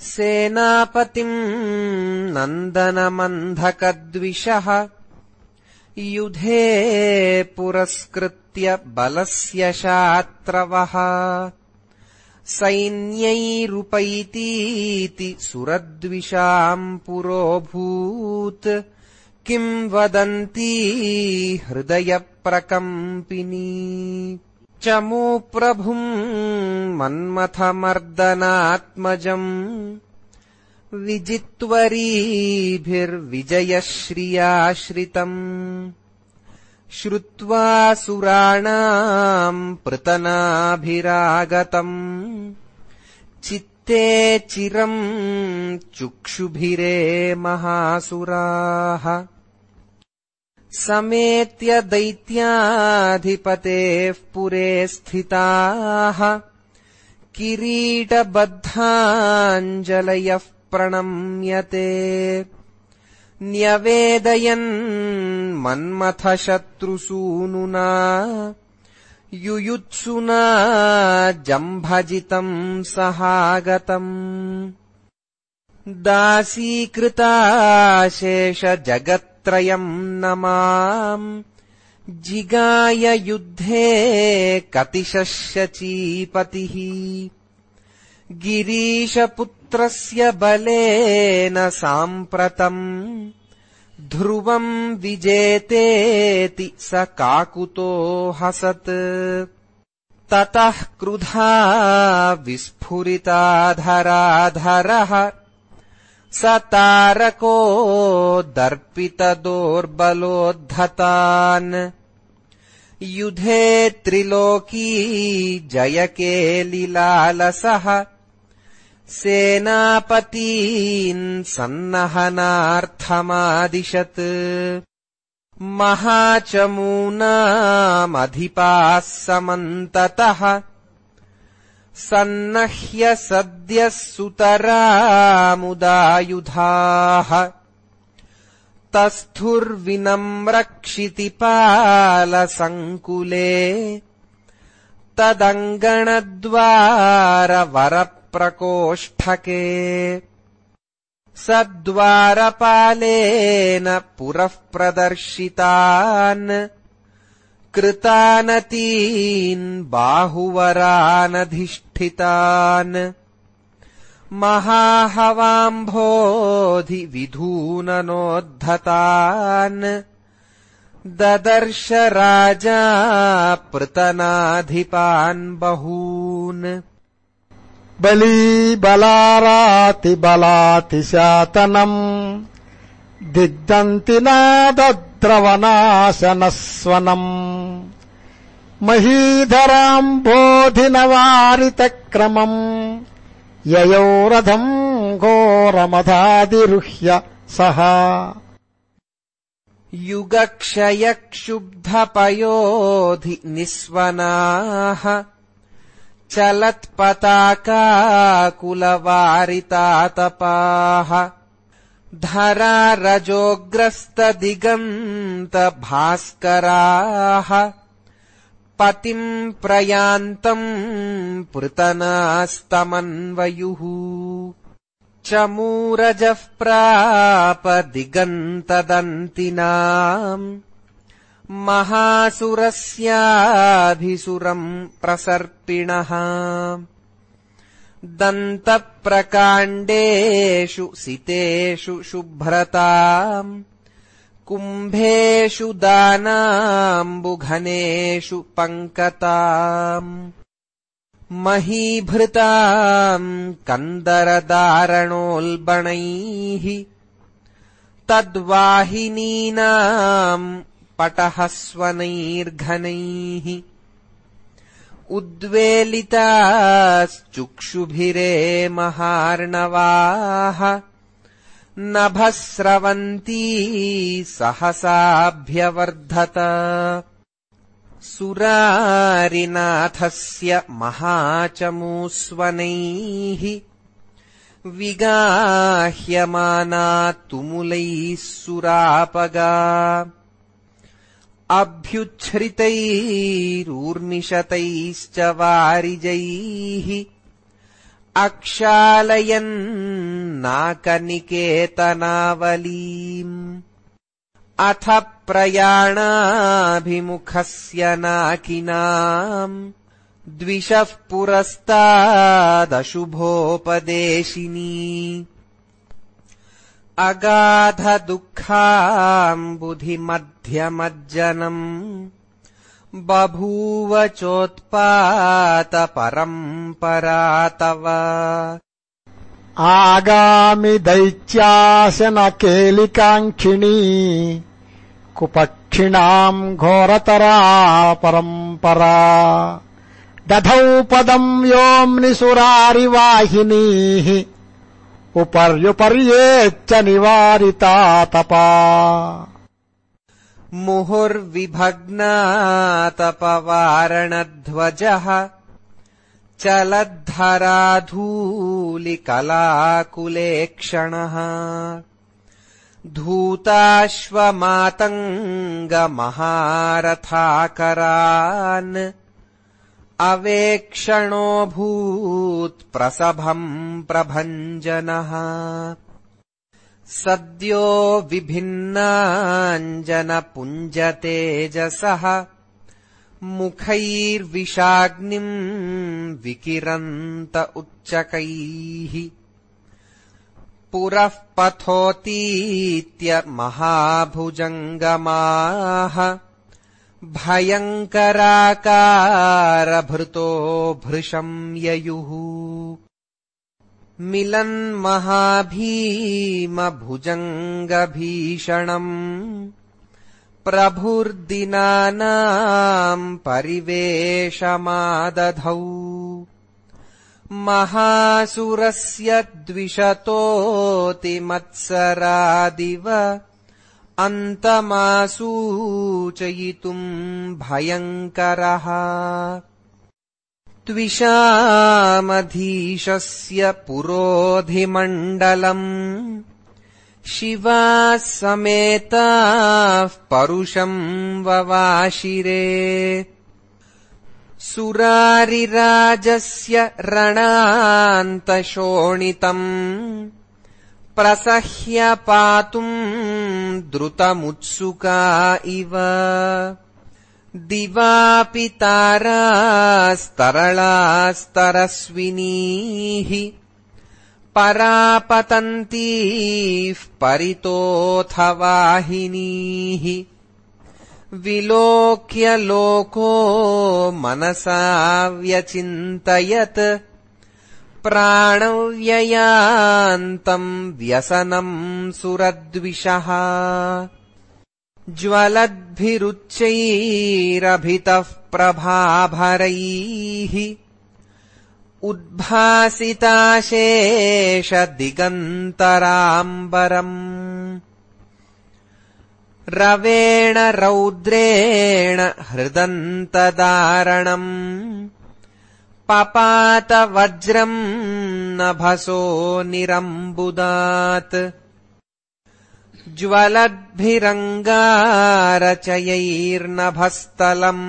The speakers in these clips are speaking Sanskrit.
सेनापतिम् नन्दनमन्धकद्विषः युधे पुरस्कृत्य बलस्य शात्रवः। सैन्यैरुपैतीति सुरद्विषाम् पुरोभूत्। किम् वदन्ती हृदयप्रकम्पिनी चमूप्रभुम् मन्मथमर्दनात्मजम् विजित्वरीभिर्विजयश्रियाश्रितम् श्रुत्वा सुराणाम् पृतनाभिरागतम् चित्ते चिरम् चुक्षुभिरे महासुराः समेत्य दैत्याधिपतेः पुरे स्थिताः। किरीटबद्धाञ्जलयः प्रणम्यते। न्यवेदयन् मन्मथशत्रुसूनुना। युयुत्सुना जम्भजितम् सहागतम् दासीकृताशेषजगत्त्रयम् न माम् जिगाय युद्धे कतिशश्यचीपतिः गिरीशपुत्रस्य बलेन साम्प्रतम्। ध्रुवम् विजेतेति स काकुतो हसत्। ततः क्रुधा विस्फुरिताधराधरः स तारको दर्पितदोर्बलोद्धतान्। युधे त्रिलोकी जयकेलिलालसः। सेनापतीन् सन्नहनार्थमादिशत्। महाचमूनामधिपाः समन्ततः सन्नह्य सद्यः सुतरामुदायुधाः तस्थुर्विनम्रक्षितिपालसङ्कुले। तदङ्गणद्वारवरप्रकोष्ठके। सद्वारपालेन पुरः प्रदर्शितान् कृतानतीन् बाहुवरानधिष्ठितान् महाहवाम्भोधिविधूननोद्धतान् ददर्श राजा पृतनाधिपान् बहून् बलीबलारातिबलातिशातनम् दिग्दन्ति नादद्रवनाशनस्वनम् महीधराम्बोधिनवारितक्रमम् ययौ रथम् घोरमधादिरुह्य सः युगक्षयक्षुब्धपयोधि निःस्वनाः चलत्पताकाकुलवारितातपाः धरारजोग्रस्तदिगन्तभास्कराः पतिम् प्रयान्तम् पृतनास्तमन्वयुः। चमूरजः प्राप दिगन्तदन्तिनाम् महासुरस्याभिसुरम् प्रसर्पिणः। दन्तप्रकाण्डेषु सितेषु शुभ्रताम् कुम्भेषु दानाम्बुघनेषु पङ्कताम् महीभृताम् कन्दरदारणोल्बणैः तद्वाहिनीनाम् पटहस्वनैर्घनैः उद्वेलिताश्चुक्षुभिरे महार्णवाः नभस्रवन्ती सहसाभ्यवर्धत। सुरारिनाथस्य महाचमूस्वनैः विगाह्यमाना तुमुलैः सुरापगा। अभ्युच्छ्रितैरूर्मिषतैश्च वारिजैः अक्षालयन्नाकनिकेतनावलीम्। अथ प्रयाणाभिमुखस्य नाकिनाम्। द्विषः पुरस्तादशुभोपदेशिनी। अगाधदुःखाम्बुधिमध्यमज्जनम् बभूव चोत्पातपरम्परा तव। आगामि दैत्याशनकेलिकाङ्क्षिणी कुपक्षिणाम् घोरतरा परम्परा। दधौ पदम् व्योम्निसुरारिवाहिनीः उपर्युपर्येच्च निवारिता तपा मुहुर्विभग्नातपवारणध्वजः चलद्धराधूलिकलाकुलेक्षणः धूताश्वमातङ्गमहारथाकरान् अवेक्षणोऽभूत्प्रसभम् प्रभञ्जनः सद्यो विभिन्नाञ्जनपुञ्जतेजसः मुखैर्विषाग्निम् विकिरन्त उच्चकैः पुरः पथोतीत्य महाभुजङ्गमाः भयङ्कराकारभृतो भृशम् ययुः मिलन्महाभीमभुजङ्गभीषणम् प्रभुर्दिनानाम् परिवेशमादधौ महासुरस्य द्विषतोऽतिमत्सरादिव अन्तमासूचयितुम् भयङ्करः त्विषामधीशस्य पुरोधिमण्डलम् शिवाः समेताः परुषम् ववाशिरे। सुरारिराजस्य रणान्तशोणितम् प्रसह्य पातुम् द्रुतमुत्सुका इव दिवापि तारास्तरलास्तरस्विनीः परापतन्तीः परितोऽथवाहिनीः विलोक्य लोको मनसा व्यचिन्तयत् प्राणव्ययान्तम् व्यसनम् सुरद्विषः ज्वलद्भिरुच्चैरभितः प्रभाभरैः उद्भासिताशेषदिगन्तराम्बरम्। रवेण रौद्रेण हृदन्तदारणम्। पपातवज्रम् नभसो निरम्बुदात् ज्वलद्भिरङ्गारचयैर्नभस्तलम्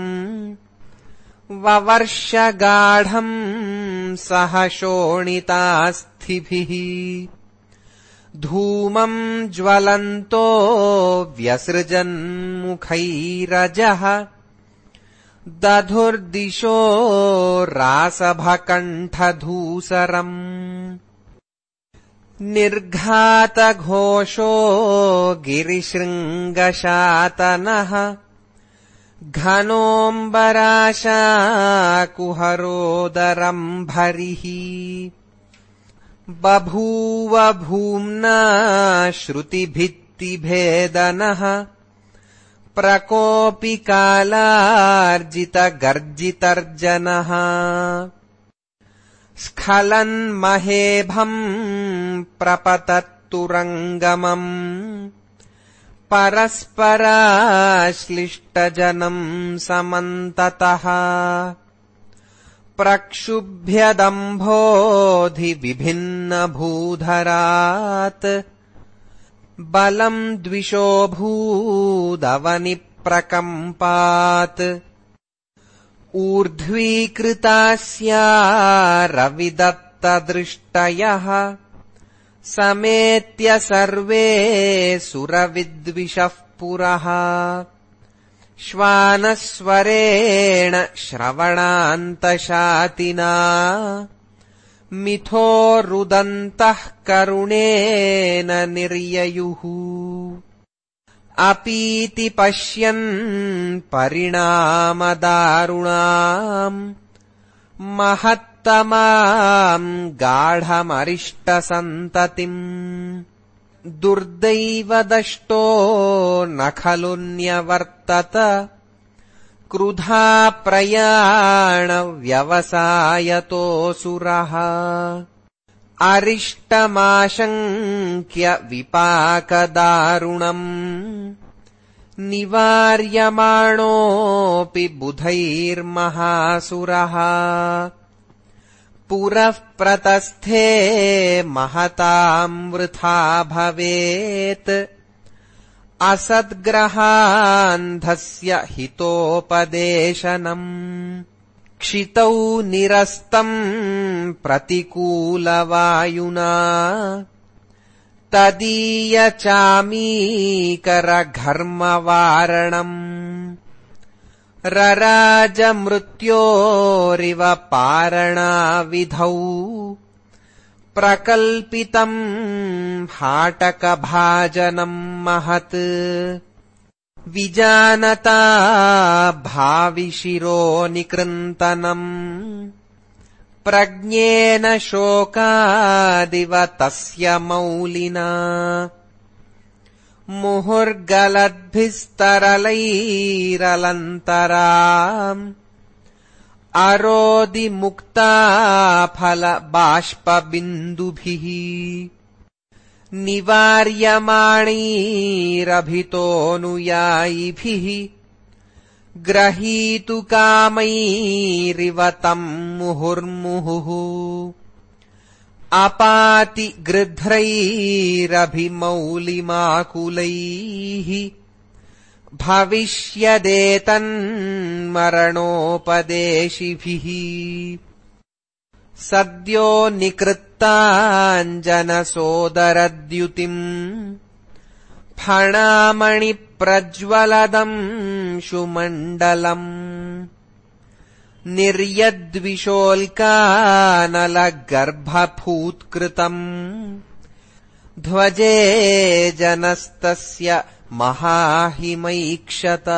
ववर्षगाढम् सह शोणितास्थिभिः धूमम् ज्वलन्तो व्यसृजन्मुखैरजः दधुर्दिशो रासभकण्ठधूसरम् निर्घातघोषो गिरिशृङ्गशातनः। घनोऽम्बराशाकुहरोदरम्भरिः। बभूव भूम्ना श्रुतिभित्तिभेदनः। प्रकोपि कालार्जितगर्जितर्जनः स्खलन्महेभम् प्रपतत्तुरङ्गमम्। परस्पराश्लिष्टजनम् समन्ततः। प्रक्षुभ्यदम्भोधिविभिन्नभूधरात् बलम् द्विषोऽभूदवनिप्रकम्पात् ऊर्ध्वीकृतास्या निवर्तदृष्टयः समेत्य सर्वे सुरविद्विषः पुरः। श्वानस्वरेण श्रवणान्तशातिना। मिथो रुदन्तः करुणेन निर्ययुः अपीति पश्यन् परिणामदारुणाम् महत्तमाम् गाढमरिष्टसन्ततिम् दुर्दैवदष्टो न खलु न्यवर्तत क्रुधा प्रयाणव्यवसायतोऽसुरः अरिष्टमाशङ्क्य विपाकदारुणम् निवार्यमाणोऽपि बुधैर्महासुरः। पुरः प्रतस्थे महताम् वृथा भवेत्। असद्ग्रहान्धस्य हितोपदेशनम् क्षितौ निरस्तम् प्रतिकूलवायुना। तदीयचामीकरघर्मवारणम् रराजमृत्योरिव पारणाविधौ। प्रकल्पितम् हाटकभाजनम् महत् विजानता भाविशिरो निकृन्तनम्। प्रज्ञेन शोकादिव तस्य मौलिना। मुहुर्गलद्भिस्तरलैरलन्तराम्। अरोदिमुक्ताफलबाष्पबिन्दुभिः निवार्यमाणैरभितोऽनुयायिभिः ग्रहीतुकामैरिव तम् मुहुर्मुहुः अपाति गृध्रैरभिमौलिमाकुलैः भविष्यदेतन्मरणोपदेशिभिः सद्यो निकृत्ताञ्जनसोदरद्युतिम् फणामणिप्रज्वलदम् शुमण्डलम् निर्यद्विशोल्कानलगर्भफूत्कृतम् ध्वजे जनस्तस्य महाहिमैक्षत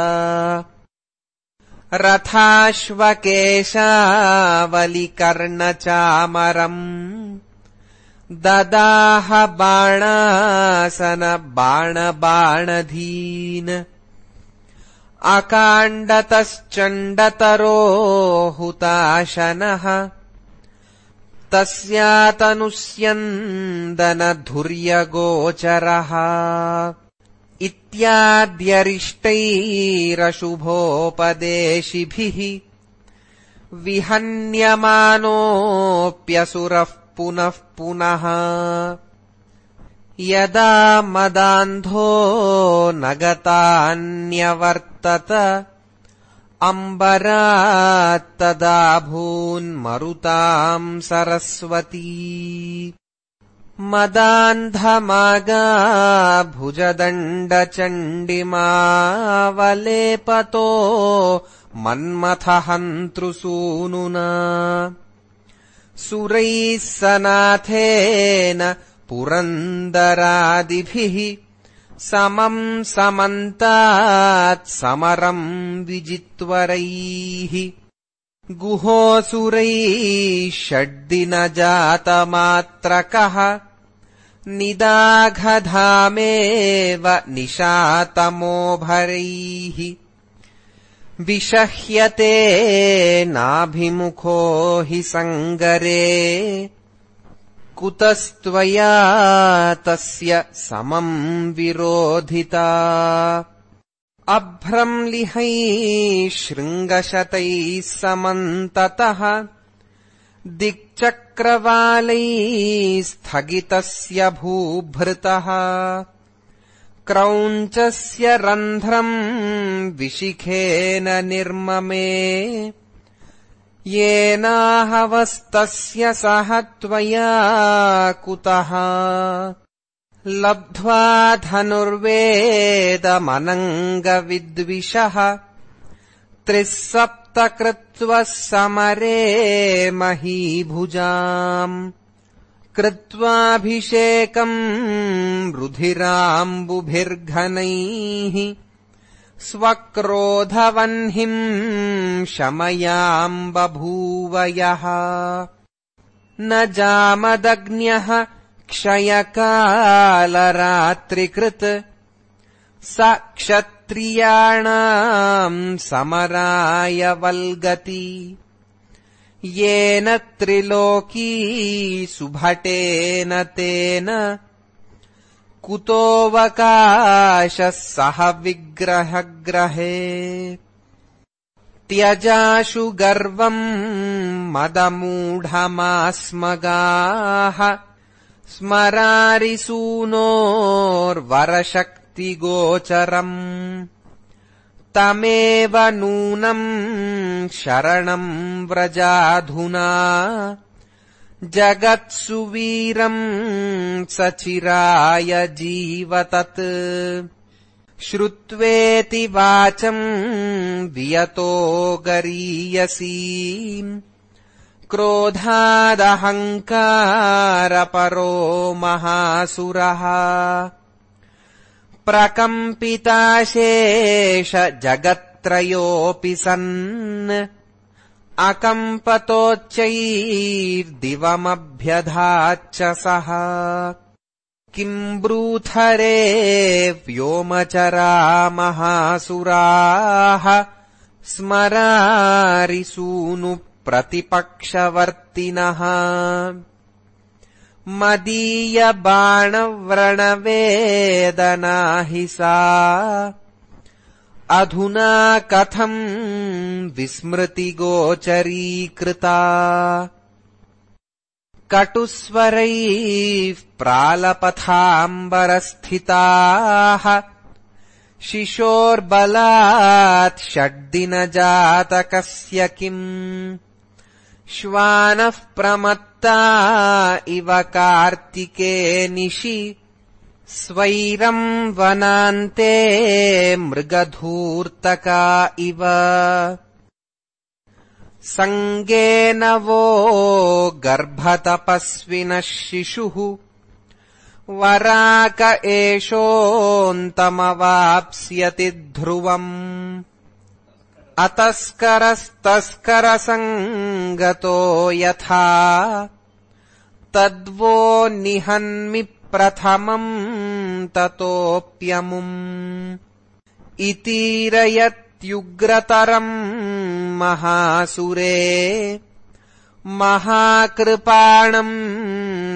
रथाश्वकेशावलिकर्णचामरम् ददाह बाणासन बाणबाणधीन्। अकाण्डतश्चण्डतरो हुताशनः तस्यातनुस्यन्दनधुर्यगोचरः इत्याद्यरिष्टैरशुभोपदेशिभिः विहन्यमानोऽप्यसुरः पुनः पुनः। यदा मदान्धो न गतान्यवर्तत अम्बरात्तदा भून्मरुताम् सरस्वती मदान्धमागा भुजदण्डचण्डिमावलेपतो मन्मथहन्तृसूनुना। सुरैः सनाथेन पुरन्दरादिभिः समम् समन्तात् समरम् विजित्वरैः गुहोऽसुरैः षड्दिनजातमात्रकः निदाघधामेव निशातमोभरैः। विषह्यते नाभिमुखो हि सङ्गरे। कुतस्त्वया तस्य समम् विरोधिता अभ्रंलिहैः शृङ्गशतैः समन्ततः दिक्चक्रवालैः स्थगितस्य भूभृतः क्रौञ्चस्य रन्ध्रम् विशिखेन निर्ममे येनाहवस्तस्य सह त्वया कुतः लब्ध्वा धनुर्वेदमनङ्गविद्विषः। त्रिः समरे महीभुजाम्। कृत्वाभिषेकम् रुधिराम्बुभिर्घनैः। स्वक्रोधवह्निम् शमयाम् बभूव यः न जामदग्न्यः क्षयकालरात्रिकृत् स क्षत्रियाणाम् समराय वल्गति। येन त्रिलोकी सुभटेन तेन कुतोऽवकाशः सह विग्रहग्रहे। त्यजाशु गर्वम् मदमूढमास्मगाः स्मरारिसूनोर्वरशक्तिगोचरम् तमेव नूनम् शरणम् व्रजाधुना जगत्सुवीरम् सचिराय जीवतत् श्रुत्वेति वाचम् वियतो गरीयसी क्रोधादहङ्कारपरो महासुरः। प्रकम्पिताशेष जगत्त्रयोऽपि सन्। अकम्पतोच्चैर्दिवमभ्यधाच्च सः। किम् ब्रूथरे व्योमचरा महासुराः स्मरारिसूनु प्रतिपक्षवर्तिनः। मदीयबाणव्रणवेदना हि सा। अधुना कथम् विस्मृतिगोचरीकृता। कटुस्वरैः प्रालपथाम्बरस्थिताः। शिशोर्बलात् षड्दिनजातकस्य किम् श्वानः प्रमत्ता इव कार्तिके निशि। स्वैरम् वनान्ते मृगधूर्तका इव। सङ्गेन वो गर्भतपस्विनः शिशुः। वराक एषोऽन्तमवाप्स्यति ध्रुवम् अतस्करस्तस्करसङ्गतो यथा। तद्वो निहन्मि प्रथमम् ततोऽप्यमुम्। इतीरयत्युग्रतरम् महासुरे। महाकृपाणम्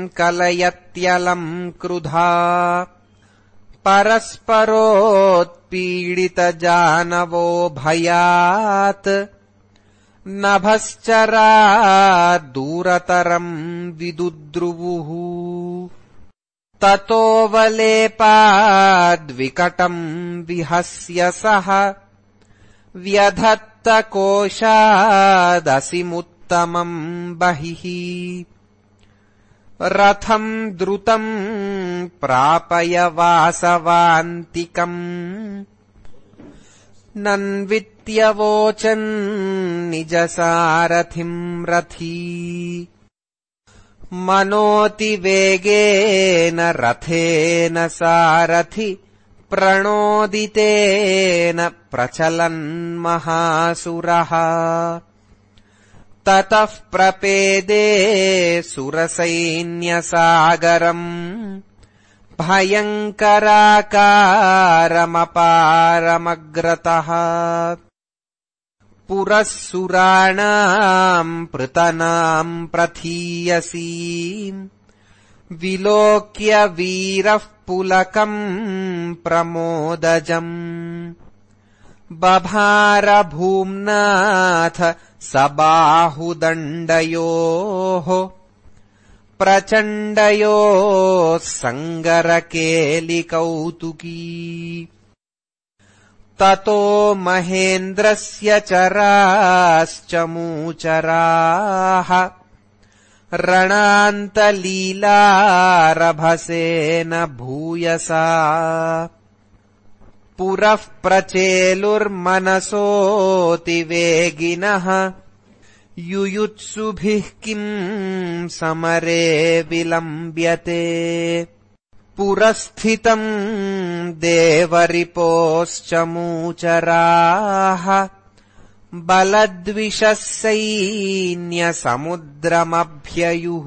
कलयत्यलम् क्रुधा परस्परोत्पीडितजानवो भयात्। नभश्चरा दूरतरम् विदुद्रुवुः ततोऽवलेपाद्विकटम् विहस्य सः। व्यधत्तकोशादसिमुत्तमम् बहिः रथम् द्रुतम् प्रापय वासवान्तिकम्। नन्वित्यवोचन् निजसारथिम् रथी। मनोतिवेगेन रथेन सारथि प्रणोदितेन प्रचलन्महासुरः ततः प्रपेदे सुरसैन्यसागरम् भयङ्कराकारमपारमग्रतः। पुरः सुराणाम् पृतनाम् प्रथीयसी। विलोक्य वीरः पुलकम् प्रमोदजम्। बभारभूम्नाथ स बाहुदण्डयोः प्रचण्डयोः सङ्गरकेलिकौतुकी। ततो महेन्द्रस्य चराश्च मूचराः रणान्तलीलारभसेन भूयसा पुरः प्रचेलुर्मनसोऽतिवेगिनः युयुत्सुभिः किम् समरे विलम्ब्यते। पुरस्थितम् देवरिपोश्च मूचराः। बलद्विषः सैन्यसमुद्रमभ्ययुः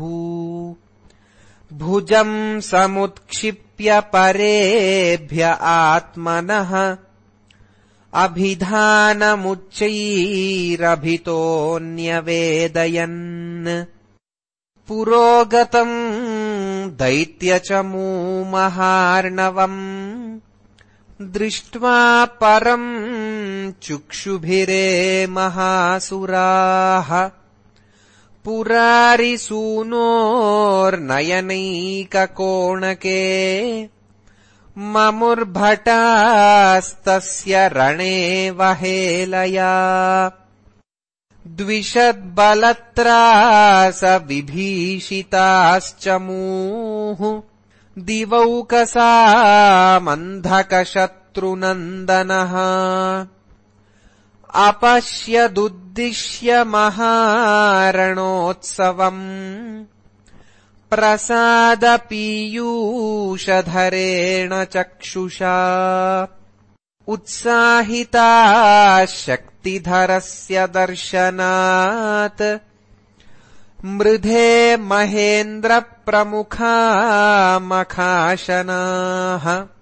भुजम् समुत्क्षिप्य परेभ्य आत्मनः। अभिधानमुच्चैरभितोऽन्यवेदयन्। पुरोगतम् दैत्यचमूमहार्णवम् दृष्ट्वा परम् चुक्षुभिरे महासुराः पुरारिसूनोर्नयनैककोणके ममुर्भटास्तस्य रणे वहेलया। द्विषद्बलत्रासविभीषिताश्चमूः दिवौकसामन्धकशत्रुनन्दनः अपश्यदुद्दिश्य महारणोत्सवम् प्रसादपीयूषधरेण चक्षुषा। उत्साहिता शक्तिधरस्य दर्शनात् मृधे महेन्द्रप्रमुखा मखाशनाः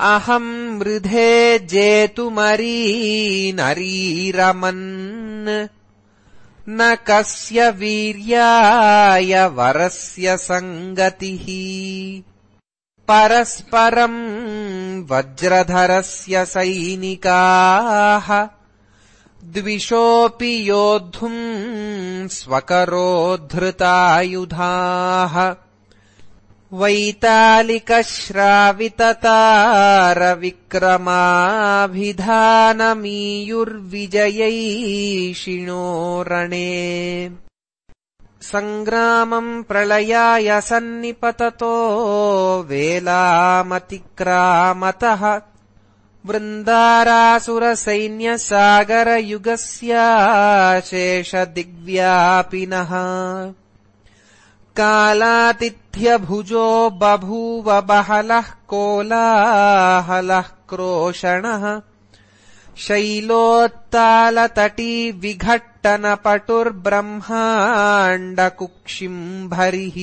अहम् मृधे जेतुमरीनरीरमन्। न कस्य वीर्याय वरस्य सङ्गतिः। परस्परम् वज्रधरस्य सैनिकाः। द्विषोऽपि योद्धुम् स्वकरोद्धृतायुधाः वैतालिकश्राविततारविक्रमाभिधानमीयुर्विजयैषिणो रणे सङ्ग्रामम् प्रलयाय सन्निपततो वेलामतिक्रामतः। वृन्दारासुरसैन्यसागरयुगस्याशेषदिग्व्यापिनः कालातिथ्यभुजो बभूव बहलः कोलाहलः क्रोशणः शैलोत्तालतटी विघट्टनपटुर्ब्रह्माण्डकुक्षिम्भरिः